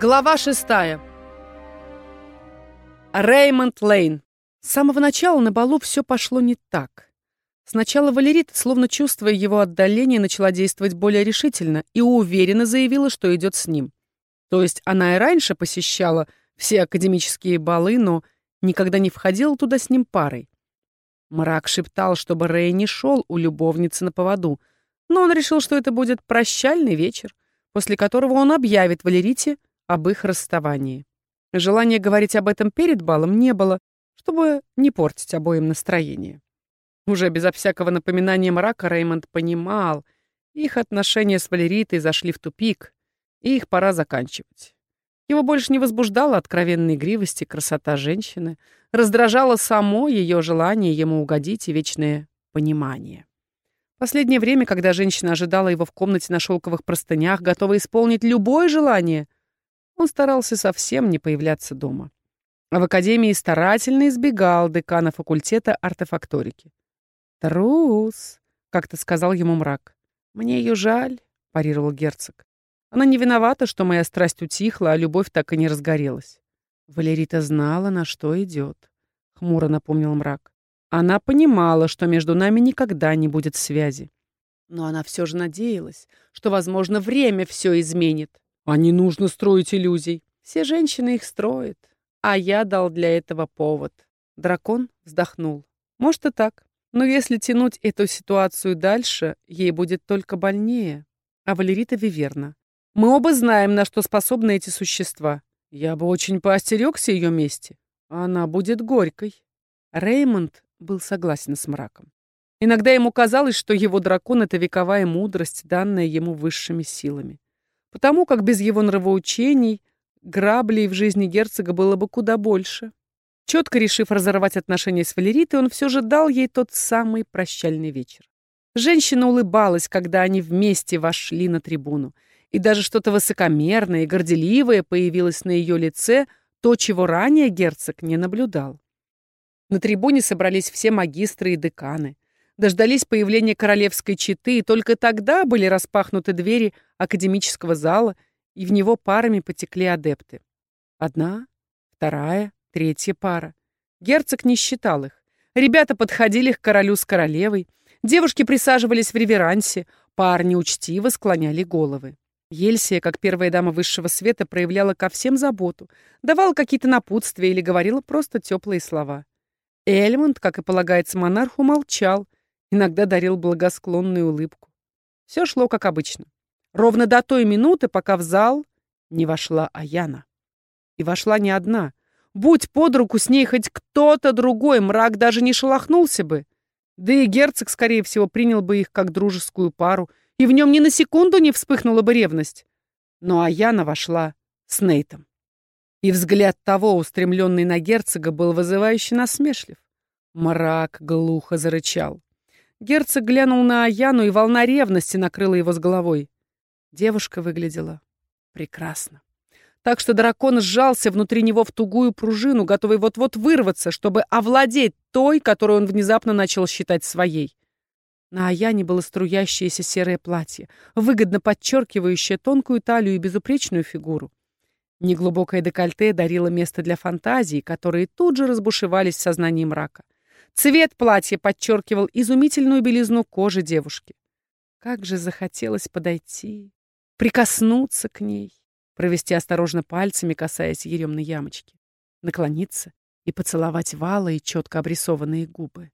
Глава шестая. Реймонд Лейн. С самого начала на балу все пошло не так. Сначала Валерита, словно чувствуя его отдаление, начала действовать более решительно и уверенно заявила, что идет с ним. То есть она и раньше посещала все академические балы, но никогда не входила туда с ним парой. Мрак шептал, чтобы Рэй не шел у любовницы на поводу, но он решил, что это будет прощальный вечер, после которого он объявит Валерите об их расставании. Желания говорить об этом перед балом не было, чтобы не портить обоим настроение. Уже безо всякого напоминания мрака Реймонд понимал, их отношения с Валеритой зашли в тупик, и их пора заканчивать. Его больше не возбуждала откровенной игривости красота женщины, раздражало само ее желание ему угодить и вечное понимание. Последнее время, когда женщина ожидала его в комнате на шелковых простынях, готова исполнить любое желание, он старался совсем не появляться дома. А в академии старательно избегал декана факультета артефакторики. «Трус», — как-то сказал ему мрак. «Мне ее жаль», — парировал герцог. «Она не виновата, что моя страсть утихла, а любовь так и не разгорелась». Валерита знала, на что идет, — хмуро напомнил мрак. Она понимала, что между нами никогда не будет связи. Но она все же надеялась, что, возможно, время все изменит. А не нужно строить иллюзий. Все женщины их строят. А я дал для этого повод. Дракон вздохнул. Может и так. Но если тянуть эту ситуацию дальше, ей будет только больнее. А Валерита Виверна. Мы оба знаем, на что способны эти существа. Я бы очень поостерегся ее месте. Она будет горькой. Реймонд был согласен с мраком. Иногда ему казалось, что его дракон — это вековая мудрость, данная ему высшими силами потому как без его нравоучений граблей в жизни герцога было бы куда больше. Четко решив разорвать отношения с Валеритой, он все же дал ей тот самый прощальный вечер. Женщина улыбалась, когда они вместе вошли на трибуну, и даже что-то высокомерное и горделивое появилось на ее лице, то, чего ранее герцог не наблюдал. На трибуне собрались все магистры и деканы дождались появления королевской четы, и только тогда были распахнуты двери академического зала, и в него парами потекли адепты. Одна, вторая, третья пара. Герцог не считал их. Ребята подходили к королю с королевой, девушки присаживались в реверансе, парни учтиво склоняли головы. Ельсия, как первая дама высшего света, проявляла ко всем заботу, давала какие-то напутствия или говорила просто теплые слова. Эльмонд, как и полагается монарху, молчал, иногда дарил благосклонную улыбку. Все шло как обычно. Ровно до той минуты, пока в зал не вошла Аяна. И вошла не одна. Будь под руку с ней хоть кто-то другой, мрак даже не шелохнулся бы. Да и герцог, скорее всего, принял бы их как дружескую пару, и в нем ни на секунду не вспыхнула бы ревность. Но Аяна вошла с Нейтом. И взгляд того, устремленный на герцога, был вызывающе насмешлив. Мрак глухо зарычал. Герцог глянул на Аяну, и волна ревности накрыла его с головой. Девушка выглядела прекрасно. Так что дракон сжался внутри него в тугую пружину, готовый вот-вот вырваться, чтобы овладеть той, которую он внезапно начал считать своей. На Аяне было струящееся серое платье, выгодно подчеркивающее тонкую талию и безупречную фигуру. Неглубокое декольте дарило место для фантазий, которые тут же разбушевались в сознании мрака. Цвет платья подчеркивал изумительную белизну кожи девушки. Как же захотелось подойти, прикоснуться к ней, провести осторожно пальцами, касаясь еремной ямочки, наклониться и поцеловать валы и четко обрисованные губы.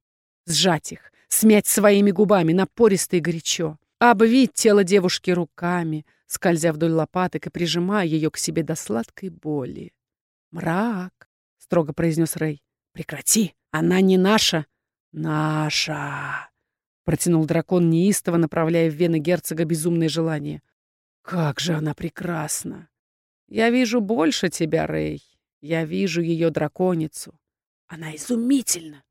Сжать их, смять своими губами, напористо и горячо. Обвить тело девушки руками, скользя вдоль лопаток и прижимая ее к себе до сладкой боли. «Мрак», — строго произнес Рэй, — «прекрати!» Она не наша. Наша. Протянул дракон неистово, направляя в вены герцога безумное желание. Как же она прекрасна. Я вижу больше тебя, Рэй. Я вижу ее драконицу. Она изумительна.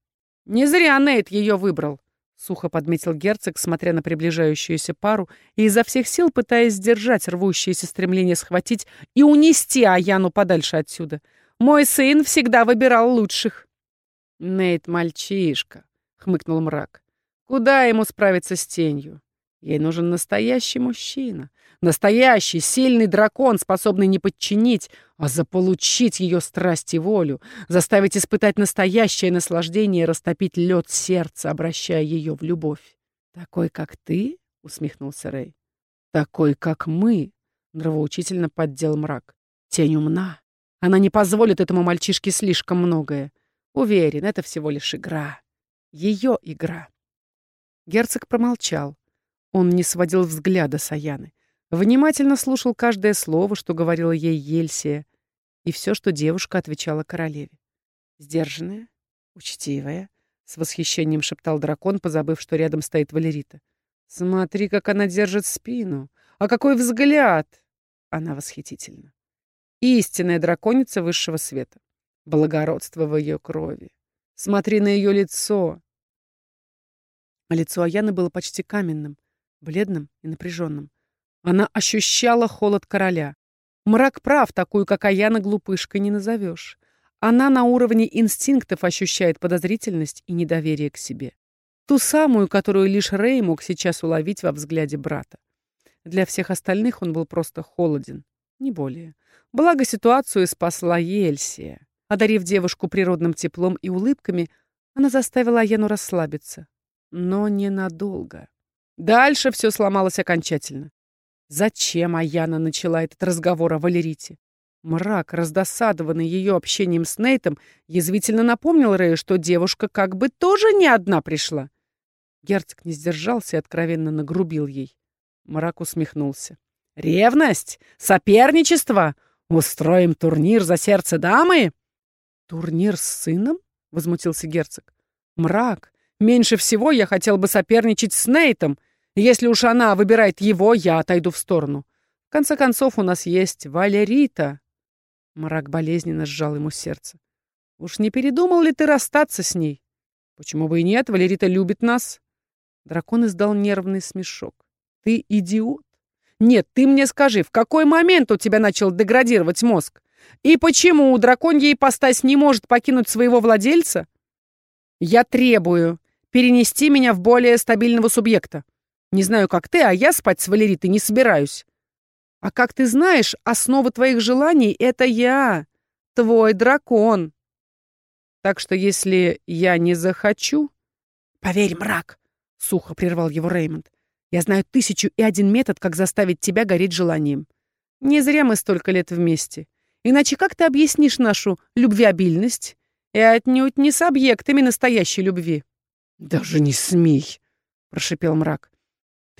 Не зря Нейт ее выбрал. Сухо подметил герцог, смотря на приближающуюся пару и изо всех сил пытаясь сдержать рвущееся стремление схватить и унести Аяну подальше отсюда. Мой сын всегда выбирал лучших. «Нейт мальчишка», — хмыкнул мрак. «Куда ему справиться с тенью? Ей нужен настоящий мужчина. Настоящий, сильный дракон, способный не подчинить, а заполучить ее страсть и волю, заставить испытать настоящее наслаждение растопить лед сердца, обращая ее в любовь. «Такой, как ты?» — усмехнулся Рэй. «Такой, как мы!» — нравоучительно поддел мрак. «Тень умна. Она не позволит этому мальчишке слишком многое. Уверен, это всего лишь игра. Ее игра». Герцог промолчал. Он не сводил взгляда с Аяны. Внимательно слушал каждое слово, что говорила ей Ельсия, и все, что девушка отвечала королеве. Сдержанная, учтивая, с восхищением шептал дракон, позабыв, что рядом стоит Валерита. «Смотри, как она держит спину! А какой взгляд!» Она восхитительна. Истинная драконица высшего света. Благородство в ее крови. Смотри на ее лицо. Лицо Аяны было почти каменным, бледным и напряженным. Она ощущала холод короля. Мрак прав, такую, как Аяна, глупышкой не назовешь. Она на уровне инстинктов ощущает подозрительность и недоверие к себе. Ту самую, которую лишь Рэй мог сейчас уловить во взгляде брата. Для всех остальных он был просто холоден, не более. Благо ситуацию спасла Ельсия. Одарив девушку природным теплом и улыбками, она заставила Аяну расслабиться. Но ненадолго. Дальше все сломалось окончательно. Зачем Аяна начала этот разговор о Валерите? Мрак, раздосадованный ее общением с Нейтом, язвительно напомнил Рэю, что девушка как бы тоже не одна пришла. Герцог не сдержался и откровенно нагрубил ей. Мрак усмехнулся. «Ревность? Соперничество? Устроим турнир за сердце дамы?» «Турнир с сыном?» — возмутился герцог. «Мрак, меньше всего я хотел бы соперничать с Нейтом, если уж она выбирает его, я отойду в сторону. В конце концов, у нас есть Валерита. Мрак болезненно сжал ему сердце. Уж не передумал ли ты расстаться с ней? Почему бы и нет? Валерита любит нас. Дракон издал нервный смешок. Ты идиот? Нет, ты мне скажи, в какой момент у тебя начал деградировать мозг? И почему драконья ипостась не может покинуть своего владельца? Я требую перенести меня в более стабильного субъекта. Не знаю, как ты, а я спать с Валеритой не собираюсь. А как ты знаешь, основа твоих желаний — это я, твой дракон. Так что если я не захочу... Поверь, мрак, — сухо прервал его Реймонд. Я знаю тысячу и один метод, как заставить тебя гореть желанием. Не зря мы столько лет вместе. Иначе как ты объяснишь нашу любвеобильность и отнюдь не с объектами настоящей любви? Даже не смей, — прошипел мрак.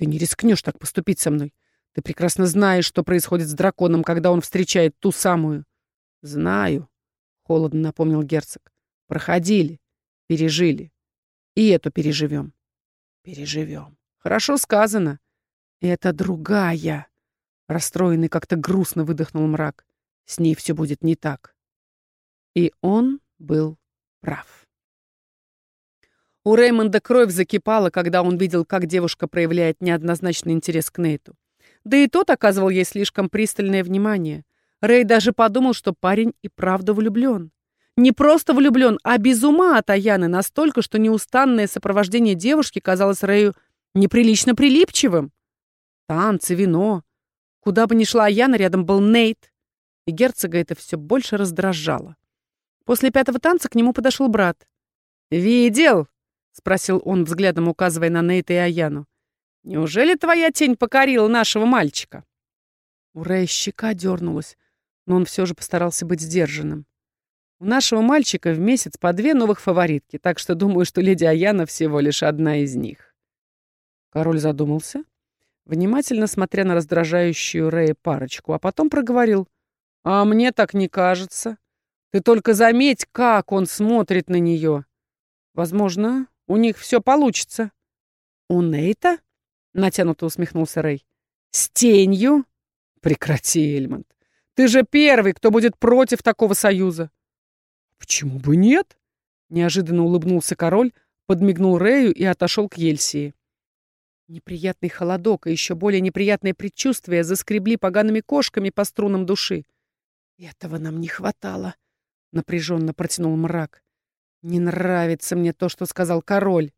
Ты не рискнешь так поступить со мной. Ты прекрасно знаешь, что происходит с драконом, когда он встречает ту самую. Знаю, холодно напомнил герцог. Проходили, пережили. И эту переживем. Переживем. Хорошо сказано. Это другая. Расстроенный как-то грустно выдохнул мрак. С ней все будет не так. И он был прав. У Реймонда кровь закипала, когда он видел, как девушка проявляет неоднозначный интерес к Нейту. Да и тот оказывал ей слишком пристальное внимание. Рэй даже подумал, что парень и правда влюблен. Не просто влюблен, а без ума от Аяны, настолько, что неустанное сопровождение девушки казалось Рэю неприлично прилипчивым. Танцы, вино. Куда бы ни шла Аяна, рядом был Нейт. И герцога это все больше раздражало. После пятого танца к нему подошел брат. «Видел?» — спросил он, взглядом указывая на Нейта и Аяну. «Неужели твоя тень покорила нашего мальчика?» У Рэя щека дернулась, но он все же постарался быть сдержанным. У нашего мальчика в месяц по две новых фаворитки, так что думаю, что леди Аяна всего лишь одна из них. Король задумался, внимательно смотря на раздражающую Рэя парочку, а потом проговорил. «А мне так не кажется. Ты только заметь, как он смотрит на нее. Возможно, у них все получится. У Нейта? Натянуто усмехнулся Рэй. С тенью? Прекрати, Эльмонд. Ты же первый, кто будет против такого союза. Почему бы нет? Неожиданно улыбнулся король, подмигнул Рэю и отошел к Ельсии. Неприятный холодок и еще более неприятное предчувствие заскребли погаными кошками по струнам души. «Этого нам не хватало», — напряженно протянул мрак. Не нравится мне то, что сказал король.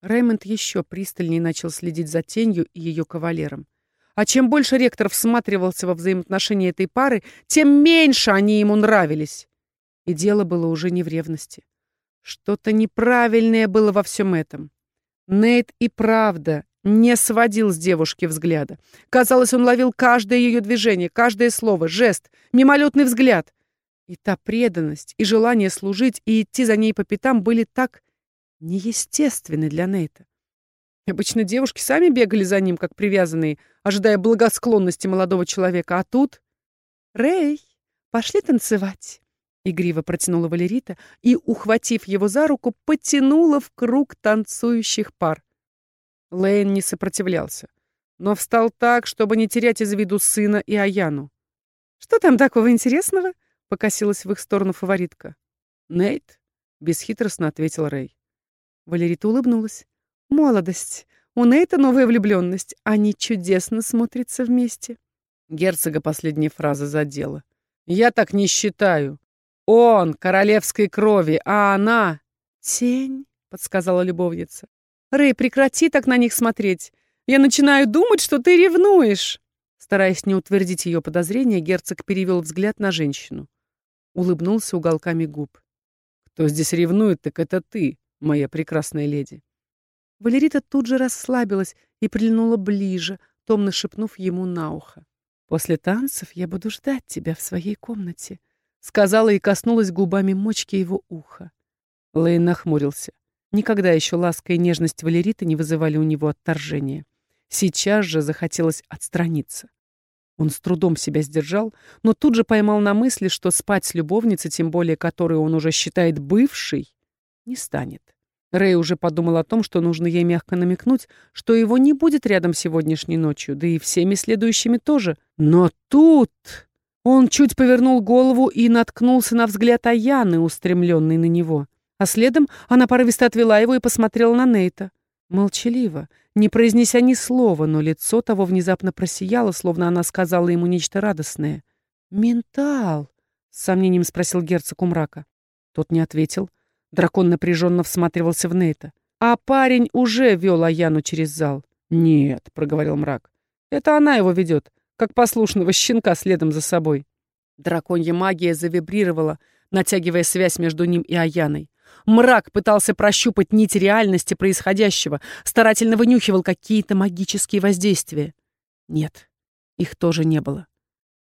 Рэймонд еще пристальнее начал следить за тенью и ее кавалером. А чем больше ректор всматривался во взаимоотношения этой пары, тем меньше они ему нравились. И дело было уже не в ревности. Что-то неправильное было во всем этом. Нейт и правда не сводил с девушки взгляда. Казалось, он ловил каждое ее движение, каждое слово, жест, мимолетный взгляд. И та преданность, и желание служить, и идти за ней по пятам были так неестественны для Нейта. Обычно девушки сами бегали за ним, как привязанные, ожидая благосклонности молодого человека, а тут... «Рэй, пошли танцевать!» Игриво протянула Валерита и, ухватив его за руку, потянула в круг танцующих пар. Лейн не сопротивлялся, но встал так, чтобы не терять из виду сына и Аяну. «Что там такого интересного?» — покосилась в их сторону фаворитка. «Нейт», — бесхитростно ответил Рэй. Валерита улыбнулась. «Молодость. У Нейта новая влюбленность. Они чудесно смотрятся вместе». Герцога последняя фраза задела. «Я так не считаю. Он королевской крови, а она тень, подсказала любовница. Рэй, прекрати так на них смотреть. Я начинаю думать, что ты ревнуешь. Стараясь не утвердить ее подозрения, герцог перевел взгляд на женщину. Улыбнулся уголками губ. Кто здесь ревнует, так это ты, моя прекрасная леди. Валерита тут же расслабилась и прильнула ближе, томно шепнув ему на ухо. «После танцев я буду ждать тебя в своей комнате», сказала и коснулась губами мочки его уха. Лейн нахмурился. Никогда еще ласка и нежность Валериты не вызывали у него отторжения. Сейчас же захотелось отстраниться. Он с трудом себя сдержал, но тут же поймал на мысли, что спать с любовницей, тем более которую он уже считает бывшей, не станет. Рэй уже подумал о том, что нужно ей мягко намекнуть, что его не будет рядом сегодняшней ночью, да и всеми следующими тоже. Но тут... Он чуть повернул голову и наткнулся на взгляд Аяны, устремленный на него. А следом она порывисто отвела его и посмотрела на Нейта. Молчаливо, не произнеся ни слова, но лицо того внезапно просияло, словно она сказала ему нечто радостное. «Ментал!» — с сомнением спросил герцог у мрака. Тот не ответил. Дракон напряженно всматривался в Нейта. А парень уже вел Аяну через зал. «Нет», — проговорил мрак. «Это она его ведет как послушного щенка следом за собой. Драконья магия завибрировала, натягивая связь между ним и Аяной. Мрак пытался прощупать нить реальности происходящего, старательно вынюхивал какие-то магические воздействия. Нет, их тоже не было.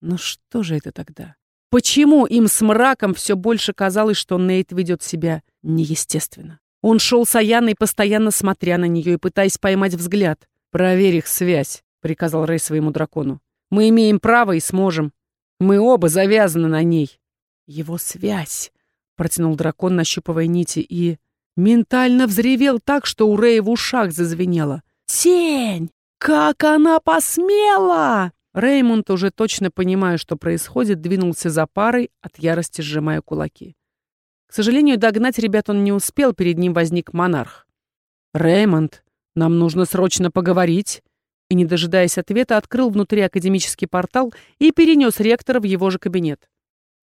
Но что же это тогда? Почему им с мраком все больше казалось, что Нейт ведет себя неестественно? Он шел с Аяной, постоянно смотря на нее и пытаясь поймать взгляд. «Проверь их связь», — приказал Рэй своему дракону. Мы имеем право и сможем. Мы оба завязаны на ней. Его связь, протянул дракон, нащупывая нити, и ментально взревел так, что у Рэя в ушах зазвенело. «Тень! Как она посмела!» Реймонд, уже точно понимая, что происходит, двинулся за парой, от ярости сжимая кулаки. К сожалению, догнать ребят он не успел, перед ним возник монарх. «Реймонд, нам нужно срочно поговорить», и, не дожидаясь ответа, открыл внутри академический портал и перенес ректора в его же кабинет.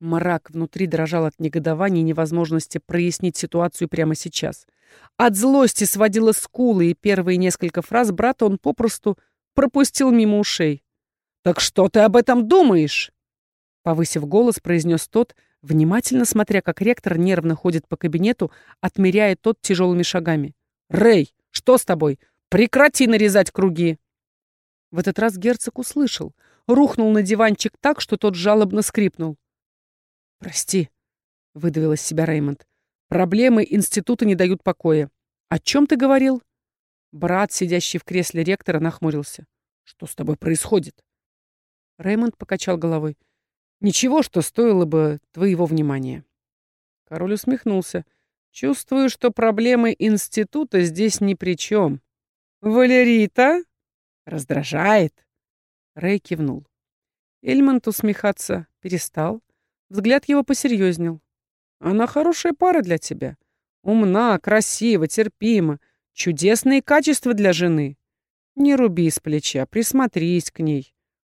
Мрак внутри дрожал от негодования и невозможности прояснить ситуацию прямо сейчас. От злости сводила скулы, и первые несколько фраз брата он попросту пропустил мимо ушей. «Так что ты об этом думаешь?» Повысив голос, произнес тот, внимательно смотря, как ректор нервно ходит по кабинету, отмеряя тот тяжелыми шагами. «Рэй, что с тобой? Прекрати нарезать круги!» В этот раз герцог услышал, рухнул на диванчик так, что тот жалобно скрипнул. «Прости», — выдавил из себя Реймонд. «Проблемы института не дают покоя. О чем ты говорил?» Брат, сидящий в кресле ректора, нахмурился. «Что с тобой происходит?» Реймонд покачал головой. «Ничего, что стоило бы твоего внимания». Король усмехнулся. «Чувствую, что проблемы института здесь ни при чем». «Валерита?» Раздражает. Рэй кивнул. Эльмонт усмехаться перестал. Взгляд его посерьезнел. Она хорошая пара для тебя. Умна, красива, терпима. Чудесные качества для жены. Не руби с плеча, присмотрись к ней.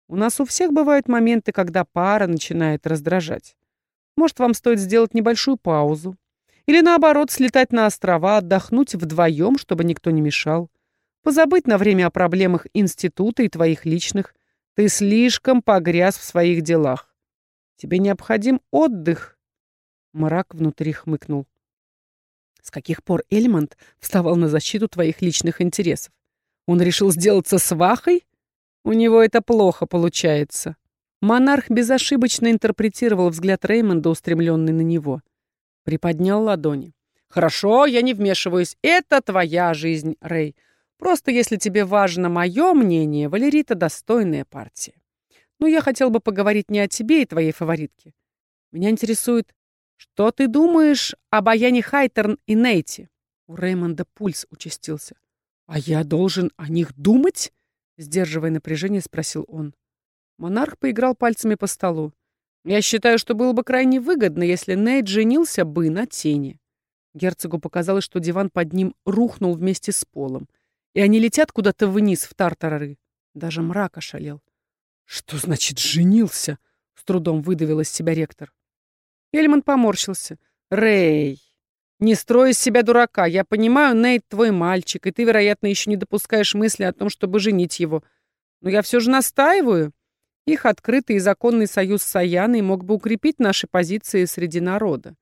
У нас у всех бывают моменты, когда пара начинает раздражать. Может, вам стоит сделать небольшую паузу Или наоборот, слетать на острова, отдохнуть вдвоем, чтобы никто не мешал. Позабыть на время о проблемах института и твоих личных. Ты слишком погряз в своих делах. Тебе необходим отдых. Мрак внутри хмыкнул. С каких пор Эльмонд вставал на защиту твоих личных интересов? Он решил сделаться свахой? У него это плохо получается. Монарх безошибочно интерпретировал взгляд Реймонда, устремленный на него. Приподнял ладони. «Хорошо, я не вмешиваюсь. Это твоя жизнь, Рэй. Просто если тебе важно мое мнение, Валерита достойная партия. Но я хотел бы поговорить не о тебе и твоей фаворитке. Меня интересует, что ты думаешь об Аяне Хайтерн и Нейте?» У Реймонда пульс участился. «А я должен о них думать?» Сдерживая напряжение, спросил он. Монарх поиграл пальцами по столу. Я считаю, что было бы крайне выгодно, если Нейт женился бы на тени. Герцогу показалось, что диван под ним рухнул вместе с полом, и они летят куда-то вниз в тартарары. Даже мрак ошалел. «Что значит «женился»?» — с трудом выдавил из себя ректор. Эльман поморщился. «Рэй, не строй из себя дурака. Я понимаю, Нейт твой мальчик, и ты, вероятно, еще не допускаешь мысли о том, чтобы женить его. Но я все же настаиваю. Их открытый и законный союз с Саяной мог бы укрепить наши позиции среди народа.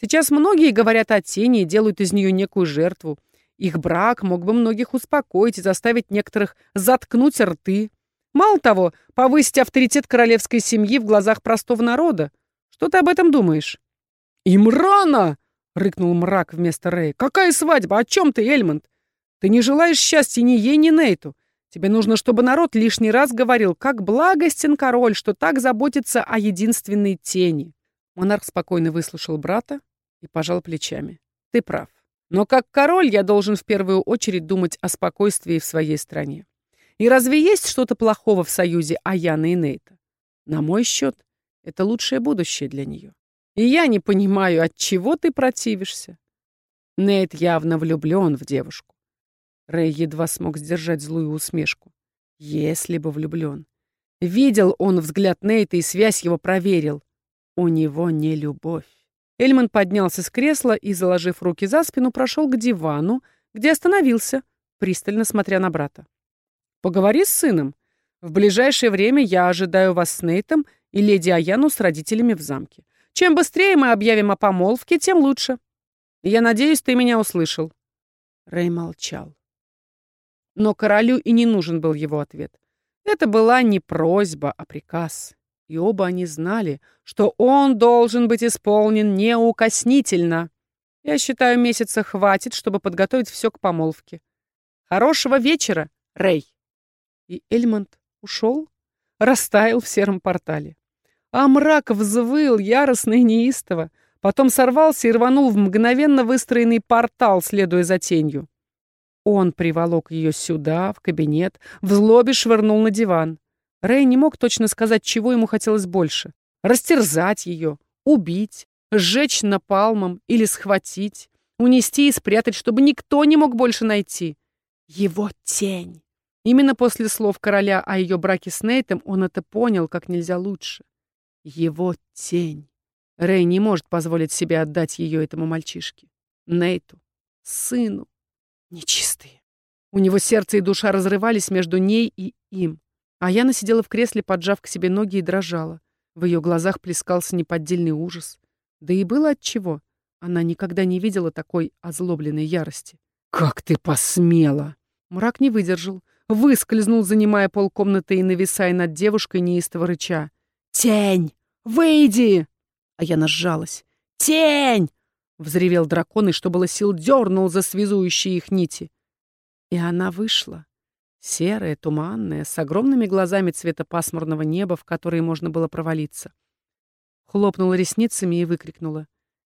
Сейчас многие говорят о тени и делают из нее некую жертву. Их брак мог бы многих успокоить и заставить некоторых заткнуть рты. Мало того, повысить авторитет королевской семьи в глазах простого народа. Что ты об этом думаешь? «Им рано!» — рыкнул мрак вместо Рэя. «Какая свадьба? О чем ты, Эльмонд? Ты не желаешь счастья ни ей, ни Нейту. Тебе нужно, чтобы народ лишний раз говорил, как благостен король, что так заботится о единственной тени. Монарх спокойно выслушал брата и пожал плечами. Ты прав. Но как король я должен в первую очередь думать о спокойствии в своей стране. И разве есть что-то плохого в союзе Аяны и Нейта? На мой счет, это лучшее будущее для нее. И я не понимаю, от чего ты противишься. Нейт явно влюблен в девушку. Рэй едва смог сдержать злую усмешку. Если бы влюблен. Видел он взгляд Нейта и связь его проверил. У него не любовь. Эльман поднялся с кресла и, заложив руки за спину, прошел к дивану, где остановился, пристально смотря на брата. «Поговори с сыном. В ближайшее время я ожидаю вас с Нейтом и леди Аяну с родителями в замке. Чем быстрее мы объявим о помолвке, тем лучше. Я надеюсь, ты меня услышал». Рэй молчал. Но королю и не нужен был его ответ. Это была не просьба, а приказ. И оба они знали, что он должен быть исполнен неукоснительно. Я считаю, месяца хватит, чтобы подготовить все к помолвке. Хорошего вечера, Рэй. И Эльмонд ушел, растаял в сером портале. А мрак взвыл яростно и неистово, потом сорвался и рванул в мгновенно выстроенный портал, следуя за тенью. Он приволок ее сюда, в кабинет, в злобе швырнул на диван. Рэй не мог точно сказать, чего ему хотелось больше. Растерзать ее, убить, сжечь напалмом или схватить, унести и спрятать, чтобы никто не мог больше найти. Его тень. Именно после слов короля о ее браке с Нейтом он это понял как нельзя лучше. Его тень. Рэй не может позволить себе отдать ее этому мальчишке. Нейту. Сыну нечистые. У него сердце и душа разрывались между ней и им. А Яна сидела в кресле, поджав к себе ноги и дрожала. В ее глазах плескался неподдельный ужас. Да и было отчего. Она никогда не видела такой озлобленной ярости. «Как ты посмела!» Мрак не выдержал. Выскользнул, занимая полкомнаты и нависая над девушкой неистово рыча. «Тень! Выйди!» А я нажалась. «Тень! Взревел дракон и, что было сил, дернул за связующие их нити. И она вышла. Серая, туманная, с огромными глазами цвета пасмурного неба, в которые можно было провалиться. Хлопнула ресницами и выкрикнула.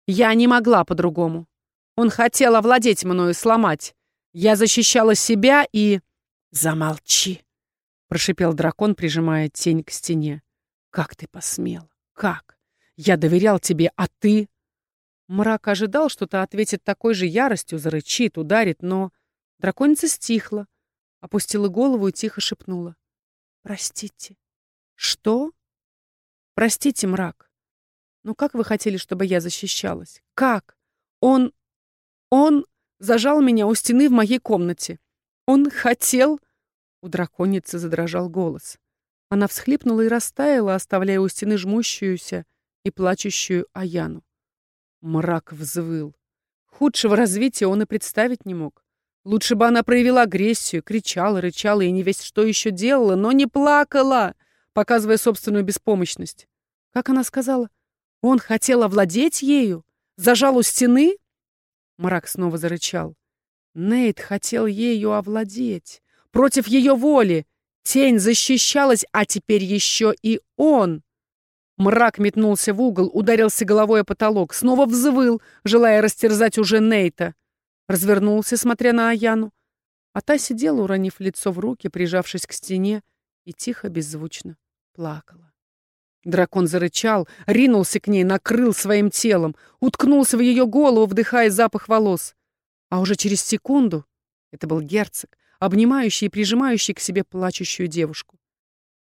«Я не могла по-другому. Он хотел овладеть мною, сломать. Я защищала себя и...» «Замолчи!» — прошипел дракон, прижимая тень к стене. «Как ты посмел? Как? Я доверял тебе, а ты...» Мрак ожидал, что та ответит такой же яростью, зарычит, ударит, но драконица стихла, опустила голову и тихо шепнула. «Простите». «Что?» «Простите, мрак. Ну как вы хотели, чтобы я защищалась? Как? Он... он зажал меня у стены в моей комнате. Он хотел... У драконицы задрожал голос. Она всхлипнула и растаяла, оставляя у стены жмущуюся и плачущую Аяну. Мрак взвыл. Худшего развития он и представить не мог. Лучше бы она проявила агрессию, кричала, рычала и не весь что еще делала, но не плакала, показывая собственную беспомощность. Как она сказала? Он хотел овладеть ею? Зажал у стены? Мрак снова зарычал. Нейт хотел ею овладеть. Против ее воли. Тень защищалась, а теперь еще и он. Мрак метнулся в угол, ударился головой о потолок, снова взвыл, желая растерзать уже Нейта. Развернулся, смотря на Аяну. А та сидела, уронив лицо в руки, прижавшись к стене, и тихо, беззвучно плакала. Дракон зарычал, ринулся к ней, накрыл своим телом, уткнулся в ее голову, вдыхая запах волос. А уже через секунду это был герцог, обнимающий и прижимающий к себе плачущую девушку.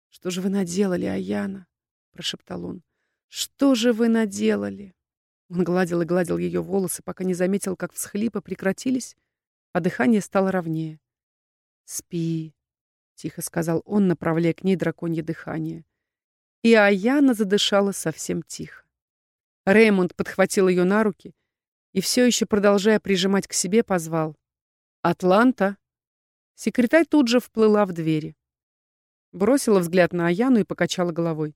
«Что же вы наделали, Аяна?» прошептал он. «Что же вы наделали?» Он гладил и гладил ее волосы, пока не заметил, как всхлипы прекратились, а дыхание стало ровнее. «Спи», — тихо сказал он, направляя к ней драконье дыхание. И Аяна задышала совсем тихо. Реймонд подхватил ее на руки и, все еще продолжая прижимать к себе, позвал. «Атланта!» Секретарь тут же вплыла в двери. Бросила взгляд на Аяну и покачала головой.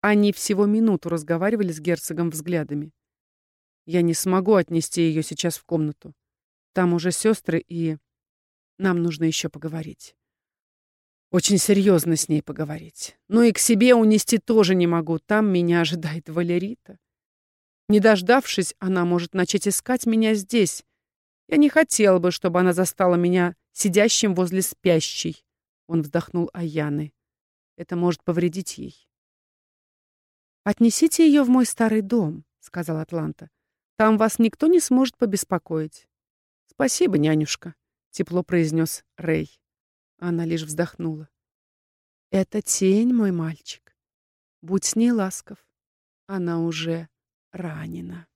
Они всего минуту разговаривали с герцогом взглядами. Я не смогу отнести ее сейчас в комнату. Там уже сестры, и нам нужно еще поговорить. Очень серьезно с ней поговорить. Но и к себе унести тоже не могу. Там меня ожидает Валерита. Не дождавшись, она может начать искать меня здесь. Я не хотел бы, чтобы она застала меня сидящим возле спящей. Он вздохнул Аяны. Это может повредить ей. «Отнесите ее в мой старый дом», — сказал Атланта. «Там вас никто не сможет побеспокоить». «Спасибо, нянюшка», — тепло произнес Рэй. Она лишь вздохнула. «Это тень, мой мальчик. Будь с ней ласков. Она уже ранена».